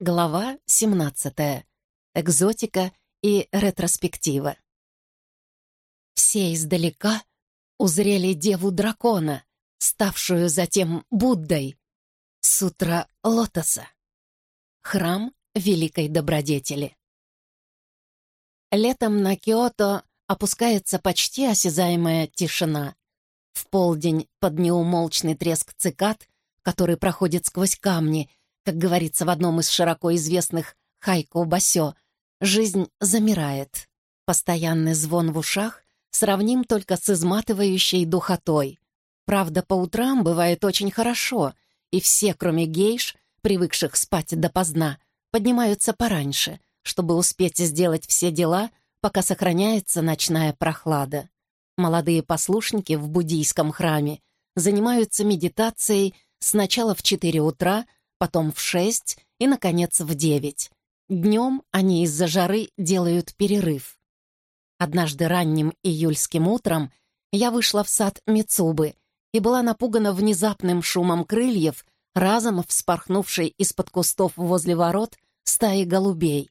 Глава 17. Экзотика и ретроспектива. Все издалека узрели деву дракона, ставшую затем Буддой, сутра лотоса, храм великой добродетели. Летом на Киото опускается почти осязаемая тишина. В полдень под неумолчный треск цикад, который проходит сквозь камни — как говорится в одном из широко известных «Хайко Басё», жизнь замирает. Постоянный звон в ушах сравним только с изматывающей духотой. Правда, по утрам бывает очень хорошо, и все, кроме гейш, привыкших спать допоздна, поднимаются пораньше, чтобы успеть сделать все дела, пока сохраняется ночная прохлада. Молодые послушники в буддийском храме занимаются медитацией сначала в 4 утра, потом в шесть и, наконец, в девять. Днем они из-за жары делают перерыв. Однажды ранним июльским утром я вышла в сад Мицубы и была напугана внезапным шумом крыльев, разом вспорхнувшей из-под кустов возле ворот стаи голубей.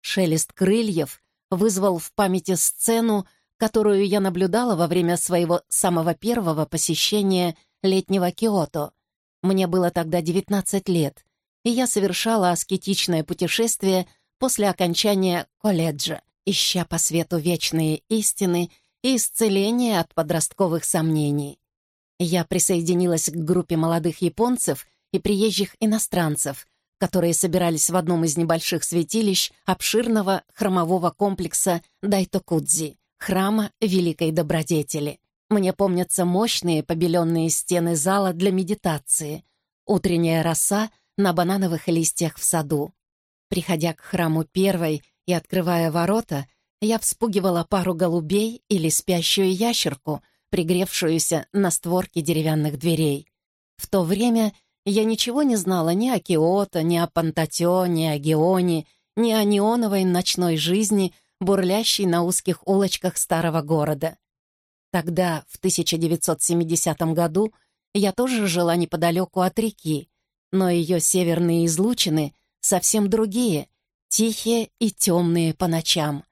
Шелест крыльев вызвал в памяти сцену, которую я наблюдала во время своего самого первого посещения летнего Киото — мне было тогда 19 лет, и я совершала аскетичное путешествие после окончания колледжа, ища по свету вечные истины и исцеление от подростковых сомнений. Я присоединилась к группе молодых японцев и приезжих иностранцев, которые собирались в одном из небольших святилищ обширного храмового комплекса Дайтокудзи, храма Великой Добродетели. Мне помнятся мощные побеленные стены зала для медитации, утренняя роса на банановых листьях в саду. Приходя к храму первой и открывая ворота, я вспугивала пару голубей или спящую ящерку, пригревшуюся на створке деревянных дверей. В то время я ничего не знала ни о Киото, ни о Пантатё, ни о Геоне, ни о неоновой ночной жизни, бурлящей на узких улочках старого города. Тогда, в 1970 году, я тоже жила неподалеку от реки, но ее северные излучины совсем другие, тихие и темные по ночам.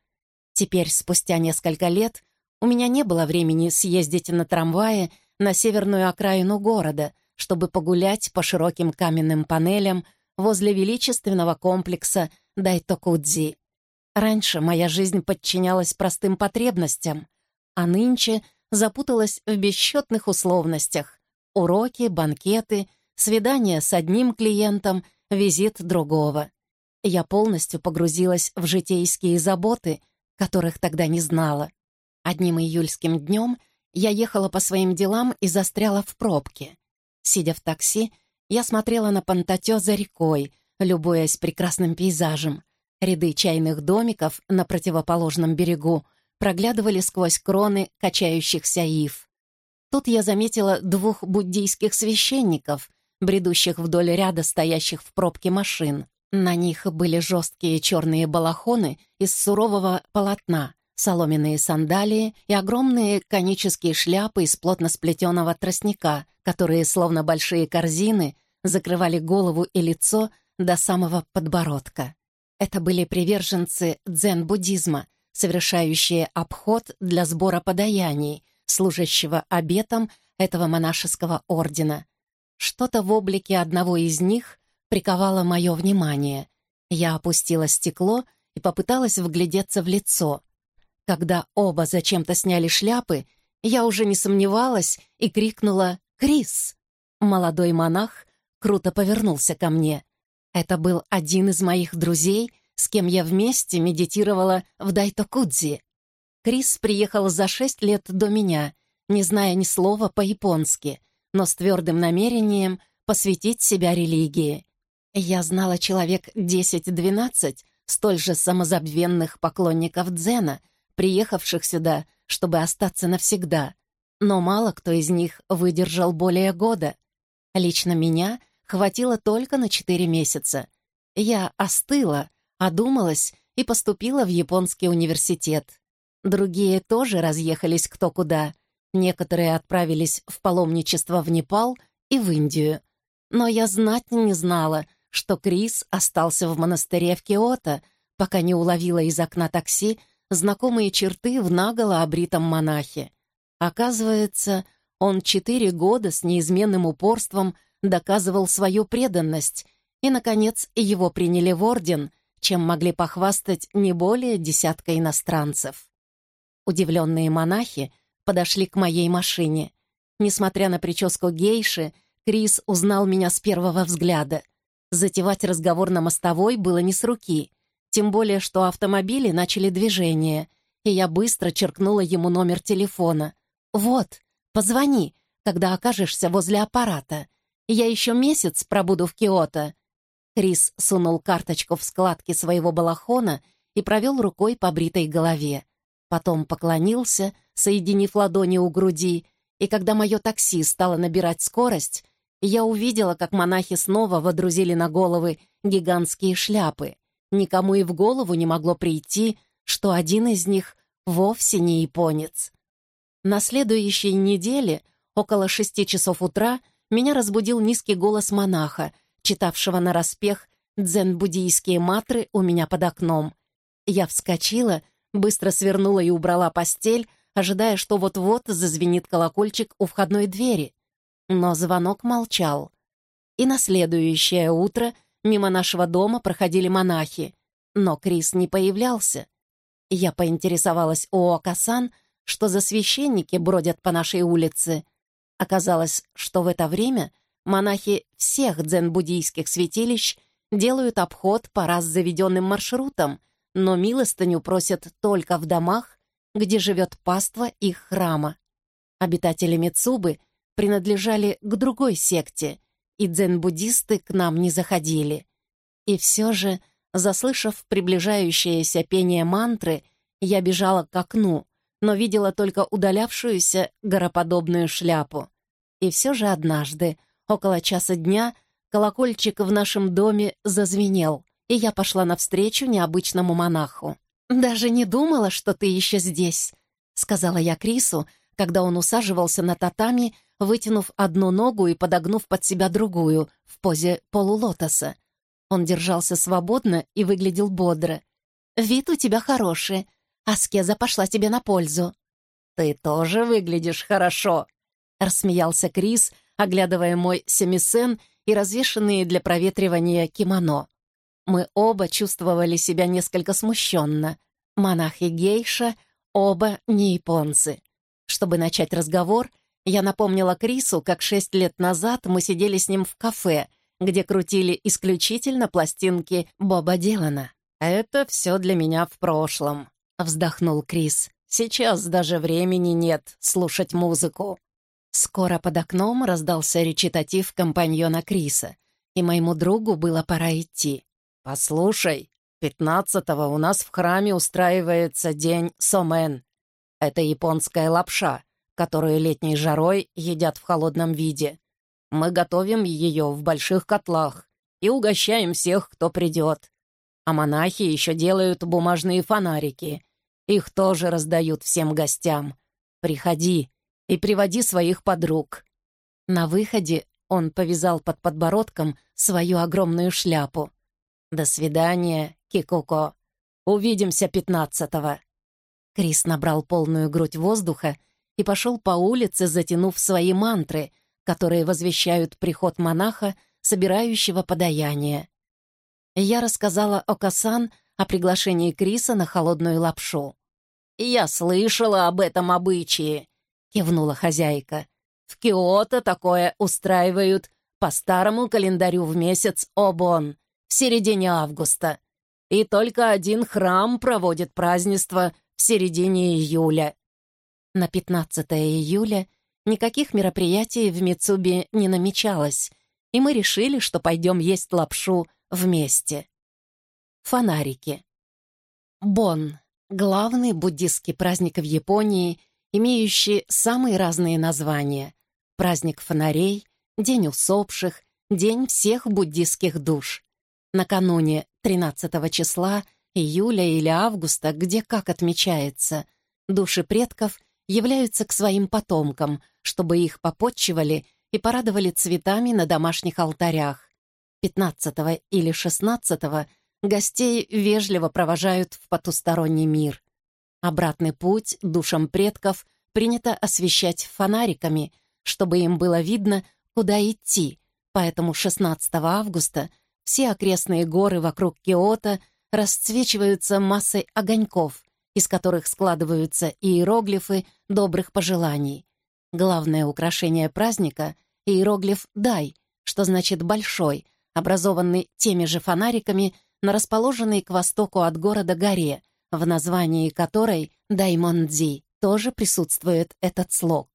Теперь, спустя несколько лет, у меня не было времени съездить на трамвае на северную окраину города, чтобы погулять по широким каменным панелям возле величественного комплекса Дайтокудзи. Раньше моя жизнь подчинялась простым потребностям — а нынче запуталась в бесчетных условностях. Уроки, банкеты, свидания с одним клиентом, визит другого. Я полностью погрузилась в житейские заботы, которых тогда не знала. Одним июльским днем я ехала по своим делам и застряла в пробке. Сидя в такси, я смотрела на Пантатё за рекой, любуясь прекрасным пейзажем. Ряды чайных домиков на противоположном берегу — проглядывали сквозь кроны качающихся ив. Тут я заметила двух буддийских священников, бредущих вдоль ряда стоящих в пробке машин. На них были жесткие черные балахоны из сурового полотна, соломенные сандалии и огромные конические шляпы из плотно сплетенного тростника, которые, словно большие корзины, закрывали голову и лицо до самого подбородка. Это были приверженцы дзен-буддизма — совершающие обход для сбора подаяний, служащего обетом этого монашеского ордена. Что-то в облике одного из них приковало мое внимание. Я опустила стекло и попыталась вглядеться в лицо. Когда оба зачем-то сняли шляпы, я уже не сомневалась и крикнула «Крис!». Молодой монах круто повернулся ко мне. Это был один из моих друзей, с кем я вместе медитировала в Дайтокудзи. Крис приехал за шесть лет до меня, не зная ни слова по-японски, но с твердым намерением посвятить себя религии. Я знала человек 10-12 столь же самозабвенных поклонников дзена, приехавших сюда, чтобы остаться навсегда, но мало кто из них выдержал более года. Лично меня хватило только на четыре месяца. Я остыла, Одумалась и поступила в японский университет. Другие тоже разъехались кто куда. Некоторые отправились в паломничество в Непал и в Индию. Но я знать не знала, что Крис остался в монастыре в Киото, пока не уловила из окна такси знакомые черты в наголо обритом монахе. Оказывается, он четыре года с неизменным упорством доказывал свою преданность, и, наконец, его приняли в орден, чем могли похвастать не более десятка иностранцев. Удивленные монахи подошли к моей машине. Несмотря на прическу гейши, Крис узнал меня с первого взгляда. Затевать разговор на мостовой было не с руки, тем более, что автомобили начали движение, и я быстро черкнула ему номер телефона. «Вот, позвони, когда окажешься возле аппарата. Я еще месяц пробуду в Киото». Крис сунул карточку в складки своего балахона и провел рукой по бритой голове. Потом поклонился, соединив ладони у груди, и когда мое такси стало набирать скорость, я увидела, как монахи снова водрузили на головы гигантские шляпы. Никому и в голову не могло прийти, что один из них вовсе не японец. На следующей неделе, около шести часов утра, меня разбудил низкий голос монаха, читавшего нараспех дзен-буддийские матры у меня под окном. Я вскочила Быстро свернула и убрала постель, ожидая, что вот-вот зазвенит колокольчик у входной двери. Но звонок молчал. И на следующее утро мимо нашего дома проходили монахи, но Крис не появлялся. Я поинтересовалась у Окасан, что за священники бродят по нашей улице. Оказалось, что в это время монахи всех дзен-буддийских святилищ делают обход по раз заведенным маршрутам — но милостыню просят только в домах, где живет паства их храма. Обитатели Мицубы принадлежали к другой секте, и дзен-буддисты к нам не заходили. И все же, заслышав приближающееся пение мантры, я бежала к окну, но видела только удалявшуюся гороподобную шляпу. И все же однажды, около часа дня, колокольчик в нашем доме зазвенел и я пошла навстречу необычному монаху. «Даже не думала, что ты еще здесь», — сказала я Крису, когда он усаживался на татами, вытянув одну ногу и подогнув под себя другую в позе полулотоса. Он держался свободно и выглядел бодро. «Вид у тебя хороший. Аскеза пошла тебе на пользу». «Ты тоже выглядишь хорошо», — рассмеялся Крис, оглядывая мой семисен и развешанные для проветривания кимоно. Мы оба чувствовали себя несколько смущенно. Монах и гейша оба не японцы. Чтобы начать разговор, я напомнила Крису, как шесть лет назад мы сидели с ним в кафе, где крутили исключительно пластинки Боба Дилана. «Это все для меня в прошлом», — вздохнул Крис. «Сейчас даже времени нет слушать музыку». Скоро под окном раздался речитатив компаньона Криса, и моему другу было пора идти. «Послушай, пятнадцатого у нас в храме устраивается день сомен. Это японская лапша, которую летней жарой едят в холодном виде. Мы готовим ее в больших котлах и угощаем всех, кто придет. А монахи еще делают бумажные фонарики. Их тоже раздают всем гостям. Приходи и приводи своих подруг». На выходе он повязал под подбородком свою огромную шляпу. «До свидания, Кикуко. Увидимся пятнадцатого». Крис набрал полную грудь воздуха и пошел по улице, затянув свои мантры, которые возвещают приход монаха, собирающего подаяние. Я рассказала Окасан о приглашении Криса на холодную лапшу. «Я слышала об этом обычае», — кивнула хозяйка. «В Киото такое устраивают по старому календарю в месяц Обон в середине августа. И только один храм проводит празднество в середине июля. На 15 июля никаких мероприятий в Мицубе не намечалось, и мы решили, что пойдем есть лапшу вместе. Фонарики. Бон — главный буддистский праздник в Японии, имеющий самые разные названия. Праздник фонарей, День усопших, День всех буддистских душ. Накануне 13 числа июля или августа, где как отмечается, души предков являются к своим потомкам, чтобы их попотчевали и порадовали цветами на домашних алтарях. 15 или 16 гостей вежливо провожают в потусторонний мир. Обратный путь душам предков принято освещать фонариками, чтобы им было видно, куда идти, поэтому 16 августа все окрестные горы вокруг Киота расцвечиваются массой огоньков, из которых складываются иероглифы добрых пожеланий. Главное украшение праздника — иероглиф «дай», что значит «большой», образованный теми же фонариками на расположенной к востоку от города горе, в названии которой Даймондзи тоже присутствует этот слог.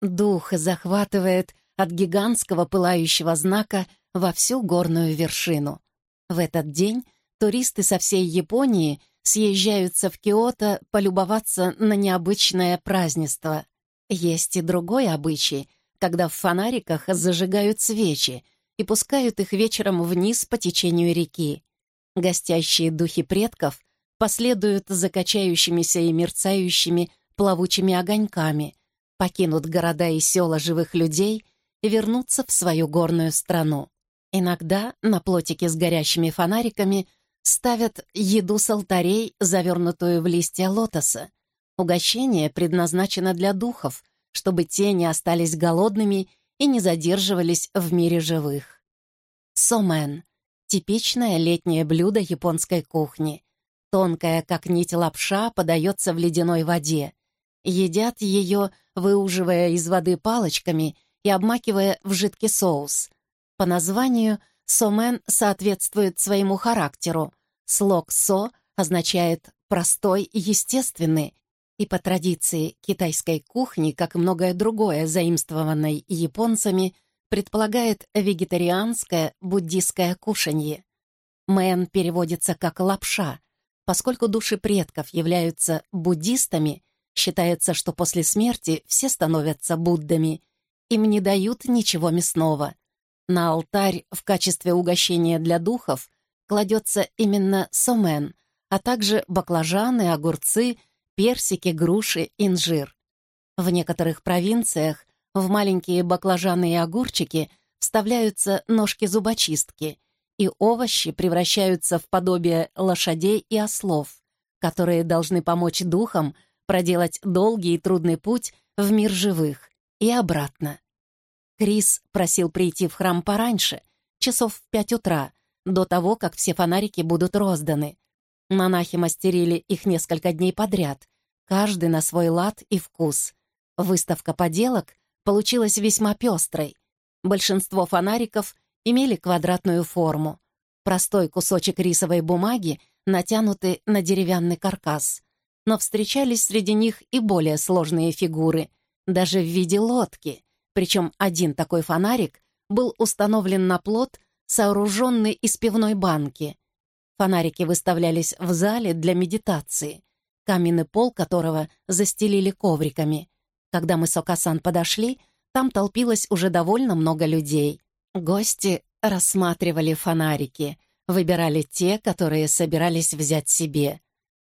Дух захватывает от гигантского пылающего знака во всю горную вершину. В этот день туристы со всей Японии съезжаются в Киото полюбоваться на необычное празднество. Есть и другой обычай, когда в фонариках зажигают свечи и пускают их вечером вниз по течению реки. Гостящие духи предков последуют за качающимися и мерцающими плавучими огоньками, покинут города и села живых людей и вернутся в свою горную страну. Иногда на плотике с горящими фонариками ставят еду с алтарей, завернутую в листья лотоса. Угощение предназначено для духов, чтобы те не остались голодными и не задерживались в мире живых. Сомен — типичное летнее блюдо японской кухни. Тонкая, как нить лапша, подается в ледяной воде. Едят ее, выуживая из воды палочками и обмакивая в жидкий соус. По названию сомен соответствует своему характеру. Слог «со» означает «простой и естественный», и по традиции китайской кухни, как и многое другое, заимствованное японцами, предполагает вегетарианское буддийское кушанье. Мэн переводится как «лапша», Поскольку души предков являются буддистами, считается, что после смерти все становятся Буддами. Им не дают ничего мясного. На алтарь в качестве угощения для духов кладется именно сомен, а также баклажаны, огурцы, персики, груши, инжир. В некоторых провинциях в маленькие баклажаны и огурчики вставляются ножки зубочистки, и овощи превращаются в подобие лошадей и ослов, которые должны помочь духам проделать долгий и трудный путь в мир живых и обратно. Крис просил прийти в храм пораньше, часов в пять утра, до того, как все фонарики будут розданы. Монахи мастерили их несколько дней подряд, каждый на свой лад и вкус. Выставка поделок получилась весьма пестрой. Большинство фонариков имели квадратную форму. Простой кусочек рисовой бумаги, натянутый на деревянный каркас. Но встречались среди них и более сложные фигуры, даже в виде лодки. Причем один такой фонарик был установлен на плот, сооруженный из пивной банки. Фонарики выставлялись в зале для медитации, каменный пол которого застелили ковриками. Когда мы с Окасан подошли, там толпилось уже довольно много людей. Гости рассматривали фонарики, выбирали те, которые собирались взять себе.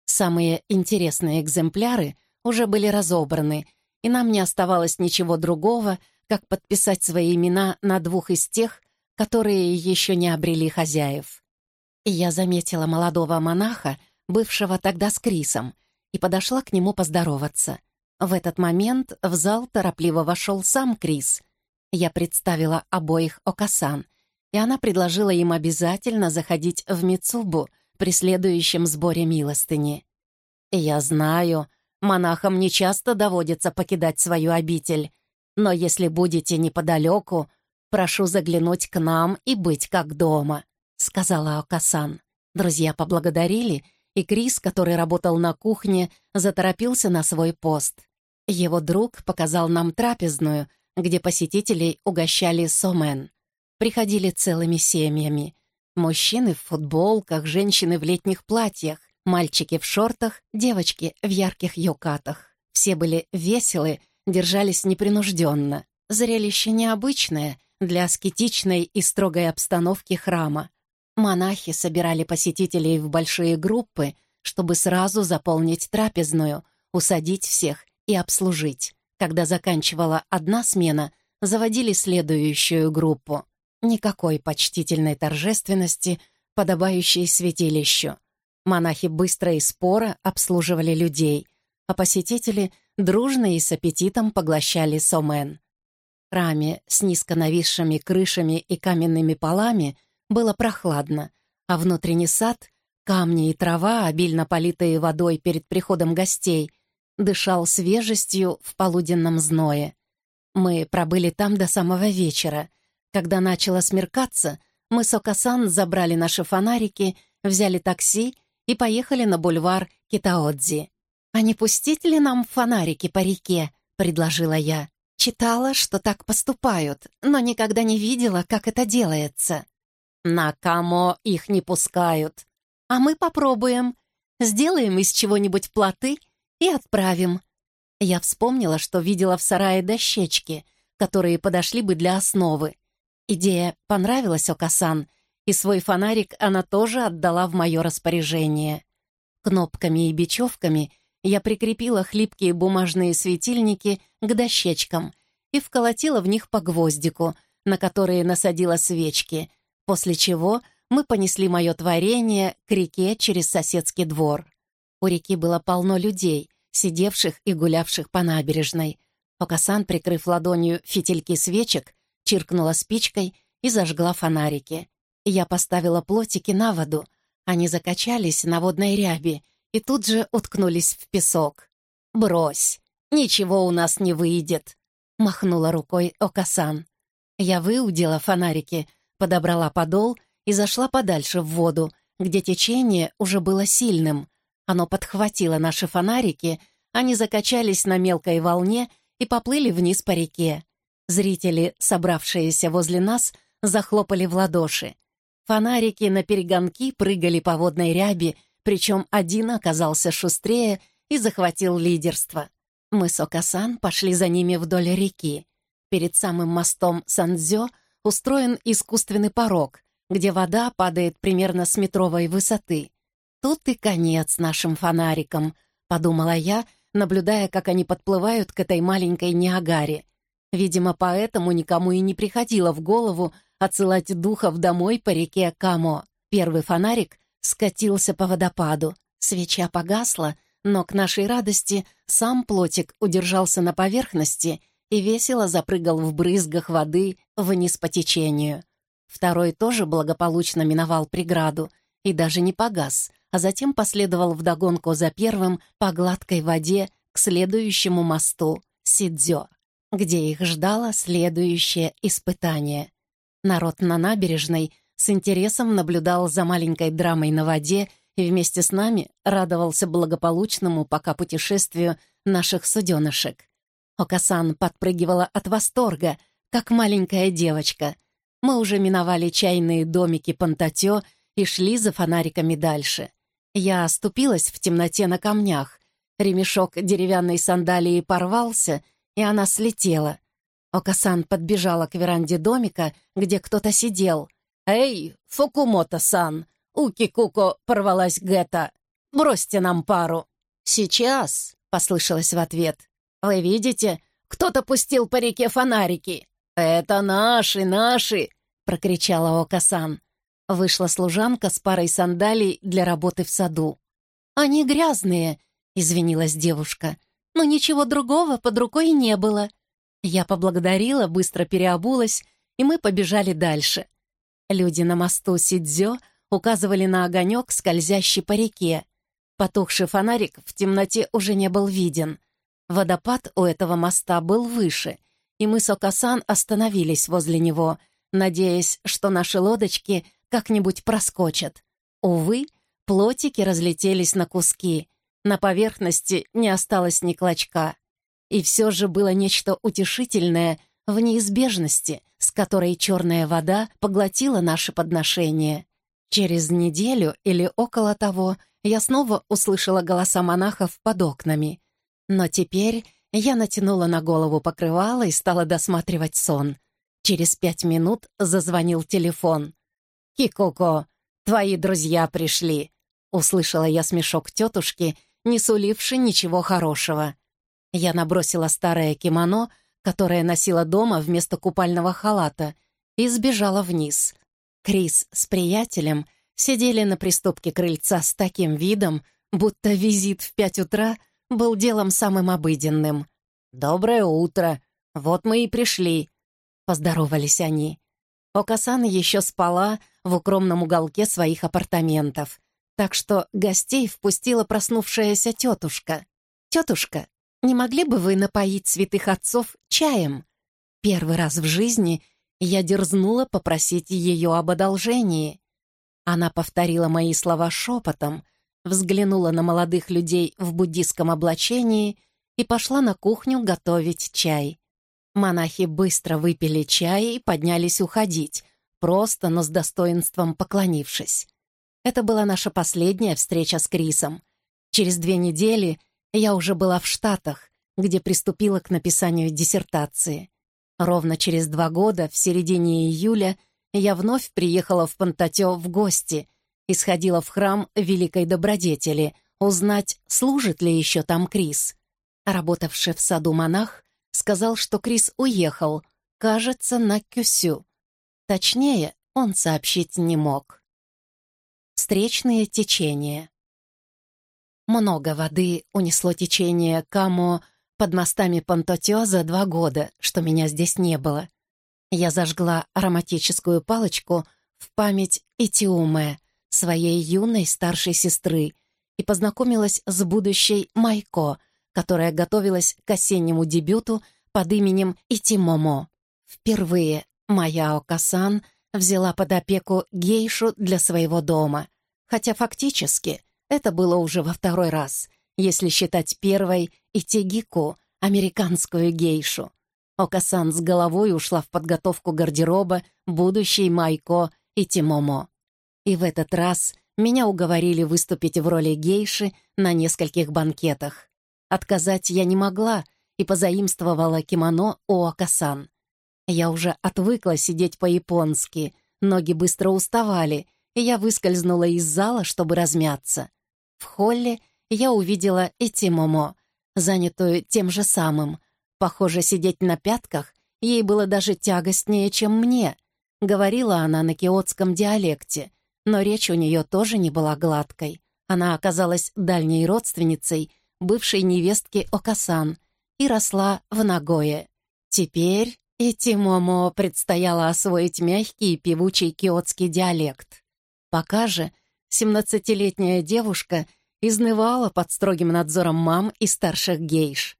Самые интересные экземпляры уже были разобраны, и нам не оставалось ничего другого, как подписать свои имена на двух из тех, которые еще не обрели хозяев. я заметила молодого монаха, бывшего тогда с Крисом, и подошла к нему поздороваться. В этот момент в зал торопливо вошел сам Крис — я представила обоих Окасан, и она предложила им обязательно заходить в Мицубу при следующем сборе милостыни. «Я знаю, монахам нечасто доводится покидать свою обитель, но если будете неподалеку, прошу заглянуть к нам и быть как дома», — сказала Окасан. Друзья поблагодарили, и Крис, который работал на кухне, заторопился на свой пост. Его друг показал нам трапезную — где посетителей угощали сомен. Приходили целыми семьями. Мужчины в футболках, женщины в летних платьях, мальчики в шортах, девочки в ярких юкатах. Все были веселы, держались непринужденно. Зрелище необычное для аскетичной и строгой обстановки храма. Монахи собирали посетителей в большие группы, чтобы сразу заполнить трапезную, усадить всех и обслужить. Когда заканчивала одна смена, заводили следующую группу. никакой почтительной торжественности, подобающей святилищу. Монахи быстро и споро обслуживали людей, а посетители дружно и с аппетитом поглощали сомен. В храме с низко нависшими крышами и каменными полами было прохладно, а внутренний сад, камни и трава, обильно политые водой перед приходом гостей, дышал свежестью в полуденном зное. Мы пробыли там до самого вечера. Когда начало смеркаться, мы с Окасан забрали наши фонарики, взяли такси и поехали на бульвар Китаодзи. «А не пустить ли нам фонарики по реке?» — предложила я. Читала, что так поступают, но никогда не видела, как это делается. На Камо их не пускают. А мы попробуем. Сделаем из чего-нибудь плоты и отправим. Я вспомнила, что видела в сарае дощечки, которые подошли бы для основы. Идея понравилась Окасан, и свой фонарик она тоже отдала в мое распоряжение. Кнопками и бечевками я прикрепила хлипкие бумажные светильники к дощечкам и вколотила в них по гвоздику, на которые насадила свечки, после чего мы понесли мое творение к реке через соседский двор. У реки было полно людей, сидевших и гулявших по набережной. Окасан, прикрыв ладонью фитильки свечек, чиркнула спичкой и зажгла фонарики. Я поставила плотики на воду. Они закачались на водной ряби и тут же уткнулись в песок. «Брось, ничего у нас не выйдет», — махнула рукой Окасан. Я выудила фонарики, подобрала подол и зашла подальше в воду, где течение уже было сильным. Оно подхватило наши фонарики, они закачались на мелкой волне и поплыли вниз по реке. Зрители, собравшиеся возле нас, захлопали в ладоши. Фонарики на перегонки прыгали по водной ряби причем один оказался шустрее и захватил лидерство. Мы с Окасан пошли за ними вдоль реки. Перед самым мостом Сандзё устроен искусственный порог, где вода падает примерно с метровой высоты. Тут и конец нашим фонарикам, подумала я, наблюдая, как они подплывают к этой маленькой Ниагаре. Видимо, поэтому никому и не приходило в голову отсылать духов домой по реке Камо. Первый фонарик скатился по водопаду. Свеча погасла, но к нашей радости сам плотик удержался на поверхности и весело запрыгал в брызгах воды вниз по течению. Второй тоже благополучно миновал преграду и даже не погас, а затем последовал вдогонку за первым по гладкой воде к следующему мосту Сидзё, где их ждало следующее испытание. Народ на набережной с интересом наблюдал за маленькой драмой на воде и вместе с нами радовался благополучному пока путешествию наших суденышек. Окасан подпрыгивала от восторга, как маленькая девочка. Мы уже миновали чайные домики Пантатё и шли за фонариками дальше. Я оступилась в темноте на камнях. Ремешок деревянной сандалии порвался, и она слетела. Окасан подбежала к веранде домика, где кто-то сидел — «Эй, Фукумото-сан, у Кикуко порвалась Гетта. Бросьте нам пару». «Сейчас», — послышалось в ответ. «Вы видите, кто-то пустил по реке фонарики». «Это наши, наши!» — прокричала Окасан. Вышла служанка с парой сандалий для работы в саду. «Они грязные», — извинилась девушка. «Но ничего другого под рукой не было». Я поблагодарила, быстро переобулась, и мы побежали дальше. Люди на мосту Сидзё указывали на огонек, скользящий по реке. Потухший фонарик в темноте уже не был виден. Водопад у этого моста был выше, и мы с Окасан остановились возле него, надеясь, что наши лодочки как-нибудь проскочат. Увы, плотики разлетелись на куски. На поверхности не осталось ни клочка. И все же было нечто утешительное в неизбежности — с которой черная вода поглотила наши подношения. Через неделю или около того я снова услышала голоса монахов под окнами. Но теперь я натянула на голову покрывало и стала досматривать сон. Через пять минут зазвонил телефон. «Кикоко, твои друзья пришли!» Услышала я смешок тетушки, не суливший ничего хорошего. Я набросила старое кимоно, которое носила дома вместо купального халата, и сбежала вниз. Крис с приятелем сидели на приступке крыльца с таким видом, будто визит в пять утра был делом самым обыденным. «Доброе утро! Вот мы и пришли!» — поздоровались они. Окасан еще спала в укромном уголке своих апартаментов, так что гостей впустила проснувшаяся тетушка. «Тетушка, не могли бы вы напоить святых отцов чаем?» Первый раз в жизни я дерзнула попросить ее об одолжении. Она повторила мои слова шепотом, взглянула на молодых людей в буддийском облачении и пошла на кухню готовить чай. Монахи быстро выпили чай и поднялись уходить, просто, но с достоинством поклонившись. Это была наша последняя встреча с Крисом. Через две недели я уже была в Штатах, где приступила к написанию диссертации. Ровно через два года, в середине июля, я вновь приехала в Пантатё в гости и сходила в храм Великой Добродетели узнать, служит ли еще там Крис. Работавший в саду монах сказал, что Крис уехал, кажется, на Кюсю. Точнее, он сообщить не мог. Встречные течения. Много воды унесло течение Камо под мостами Пантотё за два года, что меня здесь не было. Я зажгла ароматическую палочку в память Итиуме, своей юной старшей сестры, и познакомилась с будущей Майко, которая готовилась к осеннему дебюту под именем Итимомо. Впервые моя Окасан взяла под опеку гейшу для своего дома, хотя фактически это было уже во второй раз — если считать первой и Тегику, американскую гейшу. Окасан с головой ушла в подготовку гардероба будущей Майко и Тимомо. И в этот раз меня уговорили выступить в роли гейши на нескольких банкетах. Отказать я не могла и позаимствовала кимоно у Окасан. Я уже отвыкла сидеть по-японски, ноги быстро уставали, и я выскользнула из зала, чтобы размяться. В холле я увидела и Момо, занятую тем же самым. Похоже, сидеть на пятках ей было даже тягостнее, чем мне. Говорила она на киотском диалекте, но речь у нее тоже не была гладкой. Она оказалась дальней родственницей бывшей невестки Окасан и росла в Нагое. Теперь Момо предстояло освоить мягкий и певучий киотский диалект. Пока же семнадцатилетняя девушка — изнывала под строгим надзором мам и старших гейш.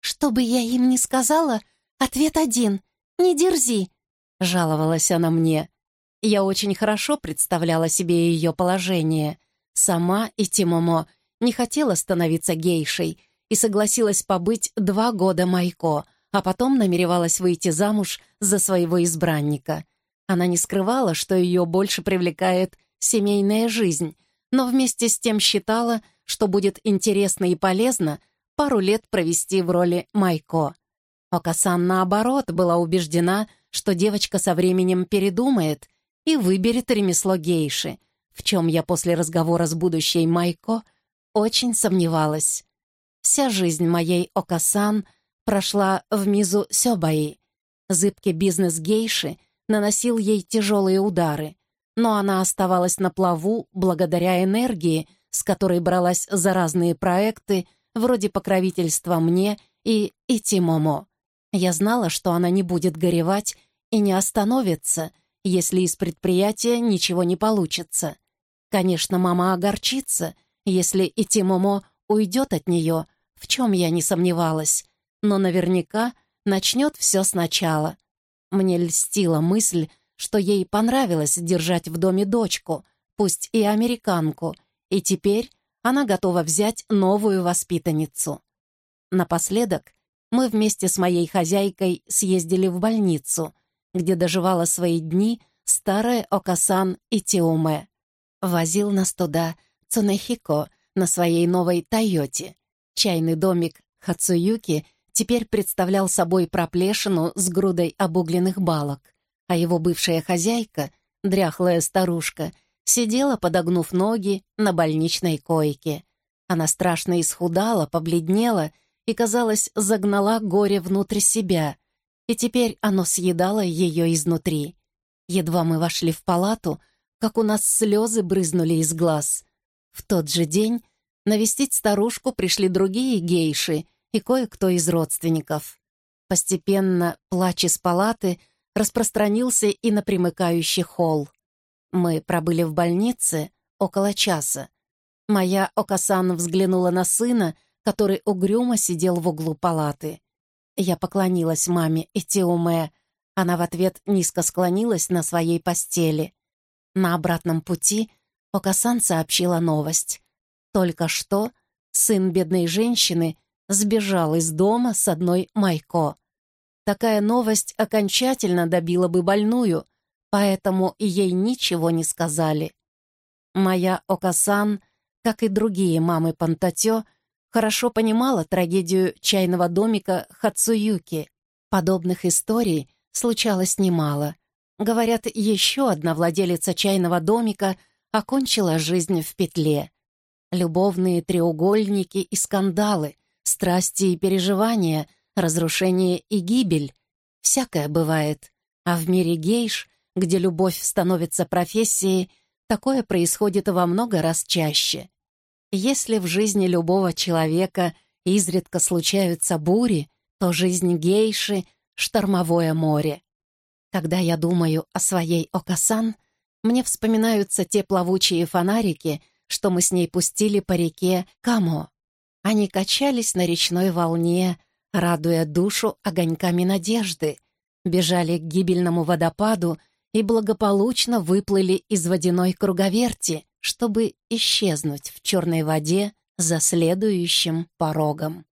«Что бы я им ни сказала, ответ один — не дерзи», — жаловалась она мне. Я очень хорошо представляла себе ее положение. Сама и Тимомо не хотела становиться гейшей и согласилась побыть два года Майко, а потом намеревалась выйти замуж за своего избранника. Она не скрывала, что ее больше привлекает семейная жизнь — но вместе с тем считала, что будет интересно и полезно пару лет провести в роли Майко. Окасан, наоборот, была убеждена, что девочка со временем передумает и выберет ремесло гейши, в чем я после разговора с будущей Майко очень сомневалась. Вся жизнь моей Окасан прошла в Мизу Сёбаи. Зыбкий бизнес гейши наносил ей тяжелые удары но она оставалась на плаву благодаря энергии, с которой бралась за разные проекты, вроде покровительства мне и Итимомо. Я знала, что она не будет горевать и не остановится, если из предприятия ничего не получится. Конечно, мама огорчится, если Итимомо уйдет от нее, в чем я не сомневалась, но наверняка начнет все сначала. Мне льстила мысль, что ей понравилось держать в доме дочку, пусть и американку, и теперь она готова взять новую воспитанницу. Напоследок мы вместе с моей хозяйкой съездили в больницу, где доживала свои дни старая Окасан и Тиоме. Возил нас туда Цунэхико на своей новой «Тойоте». Чайный домик Хацуюки теперь представлял собой проплешину с грудой обугленных балок а его бывшая хозяйка, дряхлая старушка, сидела, подогнув ноги, на больничной койке. Она страшно исхудала, побледнела и, казалось, загнала горе внутрь себя, и теперь оно съедало ее изнутри. Едва мы вошли в палату, как у нас слезы брызнули из глаз. В тот же день навестить старушку пришли другие гейши и кое-кто из родственников. Постепенно плач из палаты распространился и на примыкающий холл. Мы пробыли в больнице около часа. Моя Окасан взглянула на сына, который угрюмо сидел в углу палаты. Я поклонилась маме Этиуме. Она в ответ низко склонилась на своей постели. На обратном пути Окасан сообщила новость. Только что сын бедной женщины сбежал из дома с одной Майко. Такая новость окончательно добила бы больную, поэтому ей ничего не сказали. Моя Окасан, как и другие мамы Пантатё, хорошо понимала трагедию чайного домика Хацуюки. Подобных историй случалось немало. Говорят, еще одна владелица чайного домика окончила жизнь в петле. Любовные треугольники и скандалы, страсти и переживания — разрушение и гибель. Всякое бывает. А в мире гейш, где любовь становится профессией, такое происходит во много раз чаще. Если в жизни любого человека изредка случаются бури, то жизнь гейши — штормовое море. Когда я думаю о своей Окасан, мне вспоминаются те плавучие фонарики, что мы с ней пустили по реке Камо. Они качались на речной волне, радуя душу огоньками надежды, бежали к гибельному водопаду и благополучно выплыли из водяной круговерти, чтобы исчезнуть в черной воде за следующим порогом.